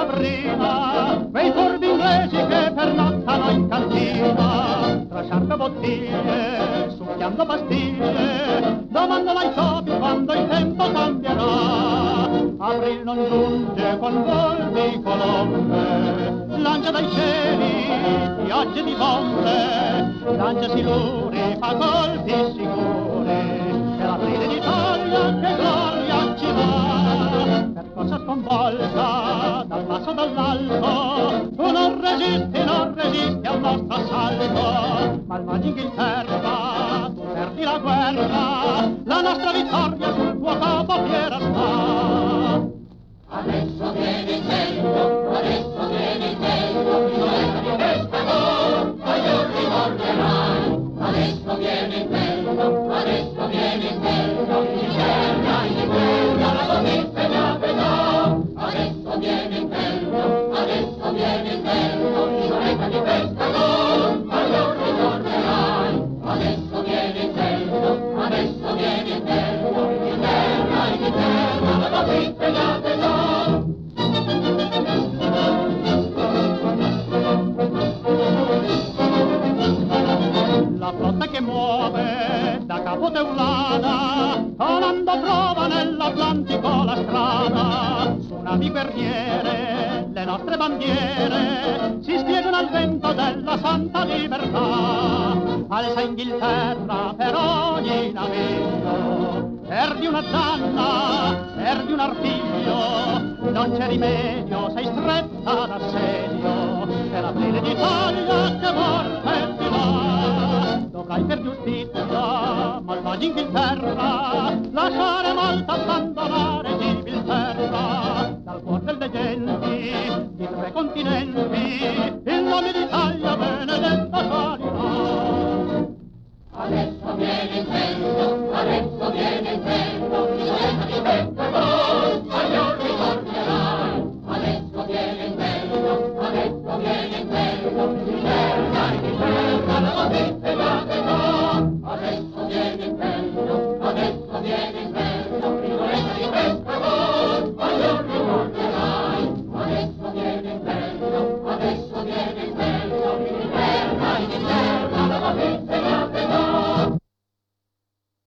malabrina, quei furbi inglesi che pernottano in cantina, tra sciarpe bottiglie, succhiando pastiglie, domandano ai topi quando il tempo cambierà. April non giunge con vol di colombe, lancia dai cieli piogge di bombe, lancia siluri, fa colpi sicuri, Sconvolta dal basso dall'alto, tu non resisti, non resisti al nostro assalto, malvagi Inghilterra, tu perdi la guerra, la nostra vittoria sul tuo capo fiera sta. La flotta che muove da Capo Teulada, volando prova nell'Atlantico la strada. Su navi guerriere le nostre bandiere si spiegano al vento della santa libertà. Alza Inghilterra per ogni naviglio, perdi una zanna, perdi un artiglio, non c'è rimedio, sei stretta d'assedio, la plebe d'Italia mai per giustizia, malvagi in terra, lasciare Malta abbandonare civilterra, dal cuor delle genti, di tre continenti, il nome d'Italia benedetta carità. Adesso viene il vento, adesso viene il vento, di sera di vento, Signor ricorderai. Adesso viene il vento, adesso viene il vento, di sera di vento, Amém.